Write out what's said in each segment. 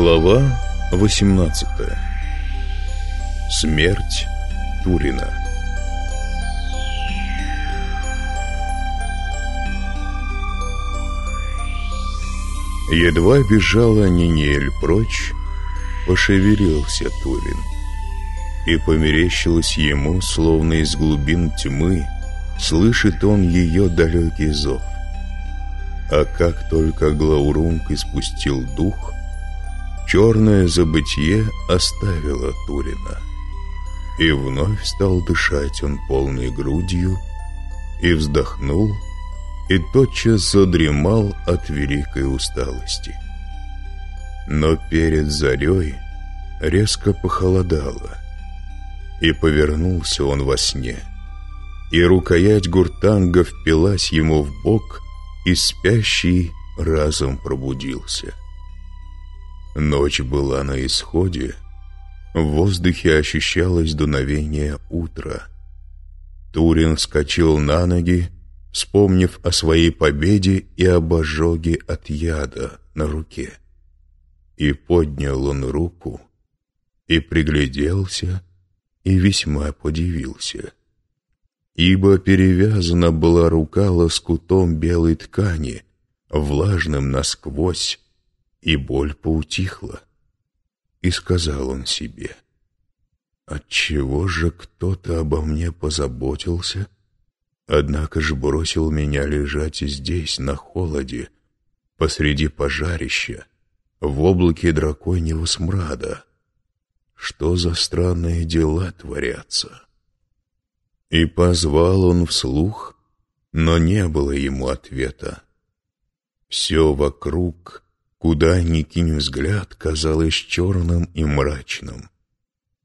Глава 18 Смерть Турина Едва бежала Ниниэль прочь, пошевелился Турин. И померещилось ему, словно из глубин тьмы, слышит он ее далекий зов. А как только Глаурунг испустил дух, черное забытье оставило Турина. И вновь стал дышать он полной грудью, и вздохнул, и тотчас задремал от великой усталости. Но перед зарей резко похолодало, и повернулся он во сне, и рукоять гуртанга впилась ему в бок, и спящий разом пробудился. Ночь была на исходе, в воздухе ощущалось дуновение утра. Турин вскочил на ноги, вспомнив о своей победе и об ожоге от яда на руке. И поднял он руку, и пригляделся, и весьма подивился ибо перевязана была рука лоскутом белой ткани, влажным насквозь, и боль поутихла. И сказал он себе, «Отчего же кто-то обо мне позаботился, однако же бросил меня лежать здесь, на холоде, посреди пожарища, в облаке драконьего смрада? Что за странные дела творятся?» И позвал он вслух, но не было ему ответа. Все вокруг, куда ни кинь взгляд, казалось черным и мрачным,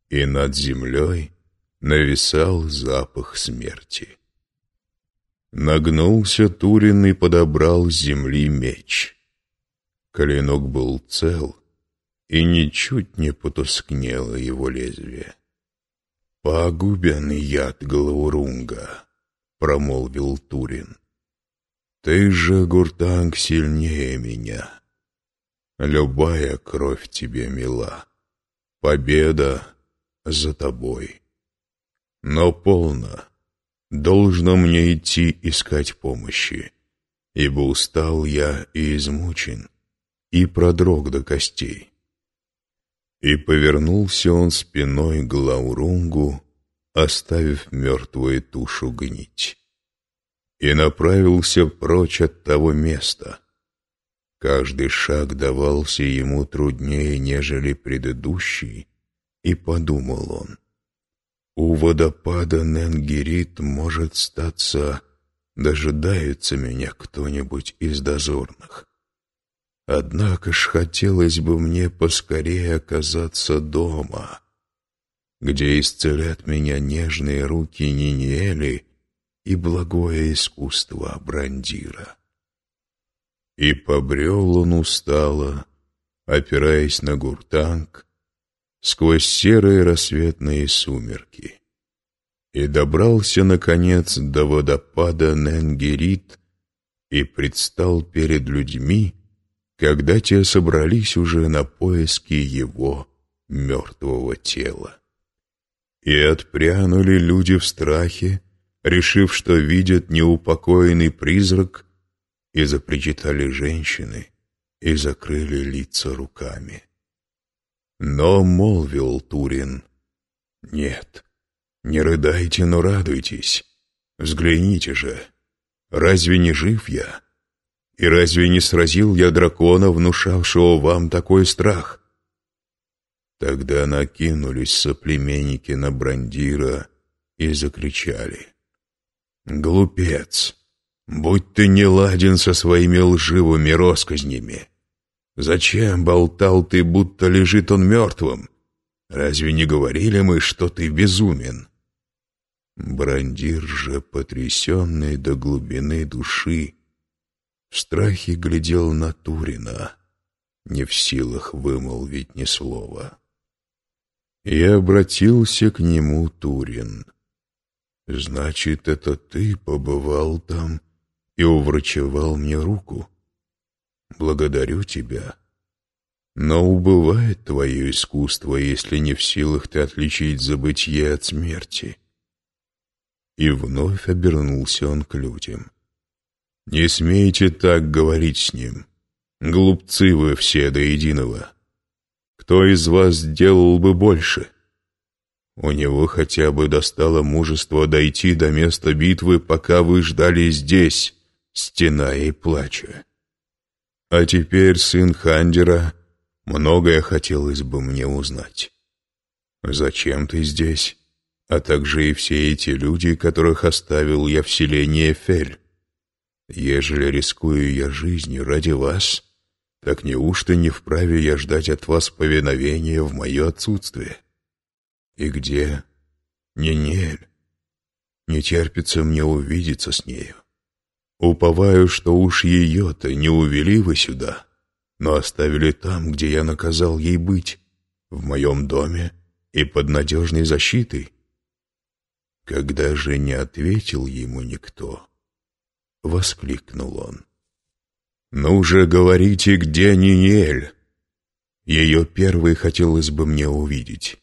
и над землей нависал запах смерти. Нагнулся Турин и подобрал с земли меч. Клинок был цел, и ничуть не потускнело его лезвие. «Пагубен яд Глаурунга», — промолвил Турин. «Ты же, Гуртанг, сильнее меня. Любая кровь тебе мила. Победа за тобой. Но полно. Должно мне идти искать помощи, ибо устал я и измучен, и продрог до костей. И повернулся он спиной к Лаурунгу, оставив мертвую тушу гнить. И направился прочь от того места. Каждый шаг давался ему труднее, нежели предыдущий, и подумал он. У водопада Ненгерит может статься, дожидается меня кто-нибудь из дозорных. Однако ж хотелось бы мне поскорее оказаться дома, где исцелят меня нежные руки Ниниэли и благое искусство Брандира. И побрел он устало, опираясь на гуртанг, сквозь серые рассветные сумерки, и добрался, наконец, до водопада Ненгерит и предстал перед людьми, когда те собрались уже на поиски его мертвого тела. И отпрянули люди в страхе, решив, что видят неупокоенный призрак, и запричитали женщины, и закрыли лица руками. Но молвил Турин, «Нет, не рыдайте, но радуйтесь. Взгляните же, разве не жив я?» И разве не сразил я дракона, внушавшего вам такой страх? Тогда накинулись соплеменники на Брандира и закричали. «Глупец! Будь ты не ладен со своими лживыми росказнями! Зачем болтал ты, будто лежит он мертвым? Разве не говорили мы, что ты безумен?» Брандир же, потрясенный до глубины души, в страхе глядел на Турина, не в силах вымолвить ни слова. И обратился к нему Турин. «Значит, это ты побывал там и уврачевал мне руку? Благодарю тебя. Но убывает твое искусство, если не в силах ты отличить забытье от смерти. И вновь обернулся он к людям. Не смейте так говорить с ним. Глупцы вы все до единого. Кто из вас сделал бы больше? У него хотя бы достало мужество дойти до места битвы, пока вы ждали здесь, стена и плача. А теперь сын Хандера Многое хотелось бы мне узнать. Зачем ты здесь? А также и все эти люди, которых оставил я в селении Фель. Ежели рискую я жизнью ради вас, так неужто не вправе я ждать от вас повиновения в мое отсутствие? И где Нинель? Не терпится мне увидеться с нею. Уповаю, что уж ее-то не увели вы сюда, но оставили там, где я наказал ей быть, в моем доме и под надежной защитой. Когда же не ответил ему никто, воскликнул он. «Ну же, говорите, где Ниниэль? Ее первой хотелось бы мне увидеть.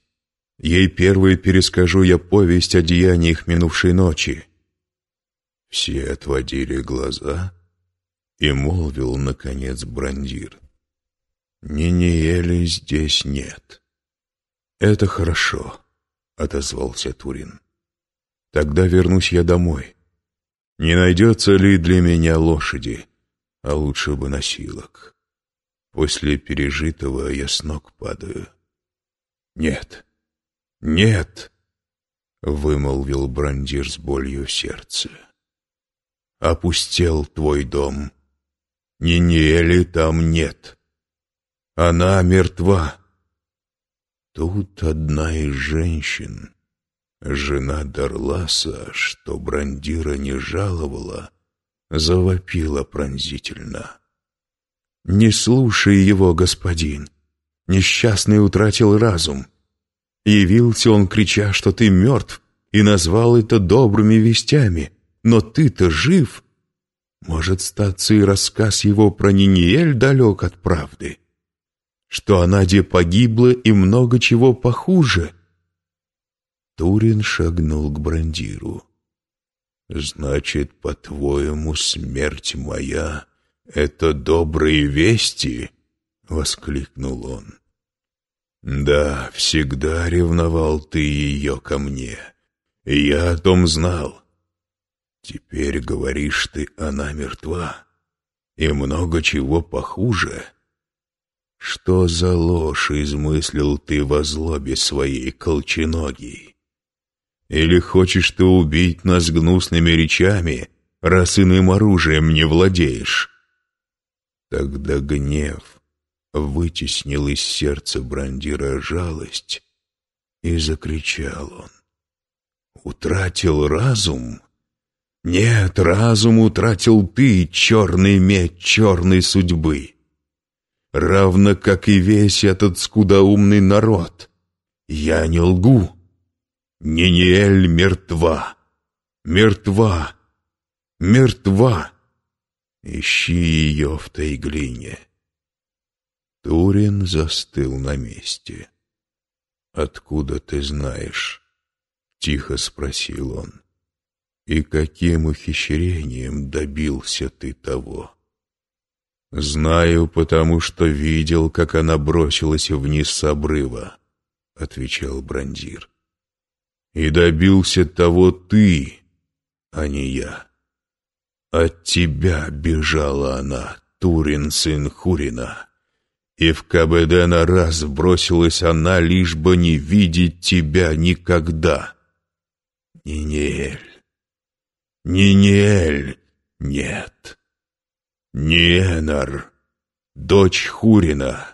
Ей первой перескажу я повесть о деяниях минувшей ночи». Все отводили глаза, и молвил, наконец, Брандир. «Ниниэли здесь нет». «Это хорошо», — отозвался Турин. «Тогда вернусь я домой. Не найдется ли для меня лошади, а лучше бы носилок? После пережитого я с ног падаю». «Нет, нет», — вымолвил Брандир с болью в сердце. «Опустел твой дом. Ниниэли там нет». Она мертва. Тут одна из женщин, жена Дарласа, что Брандира не жаловала, завопила пронзительно. «Не слушай его, господин. Несчастный утратил разум. Явился он, крича, что ты мертв, и назвал это добрыми вестями. Но ты-то жив. Может, статься и рассказ его про Ниниэль далек от правды что Анаде погибла и много чего похуже. Турин шагнул к Брандиру. «Значит, по-твоему, смерть моя — это добрые вести?» — воскликнул он. «Да, всегда ревновал ты ее ко мне. Я о том знал. Теперь говоришь ты, она мертва, и много чего похуже». Что за ложь измыслил ты во злобе своей колченогий? Или хочешь ты убить нас гнусными речами, раз иным оружием не владеешь? Тогда гнев вытеснил из сердца Брандира жалость, и закричал он. «Утратил разум?» «Нет, разум утратил ты, черный медь черной судьбы!» равно как и весь этот скудоумный народ. Я не лгу. Ниниэль мертва, мертва, мертва. Ищи ее в той глине. Турин застыл на месте. «Откуда ты знаешь?» — тихо спросил он. «И каким ухищрением добился ты того?» «Знаю, потому что видел, как она бросилась вниз с обрыва», — отвечал Брандир. «И добился того ты, а не я. От тебя бежала она, Турин, сын Хурина, и в Кабедена раз бросилась она, лишь бы не видеть тебя никогда. Ниниэль, Ниниэль, нет». Ниенар, дочь Хурина,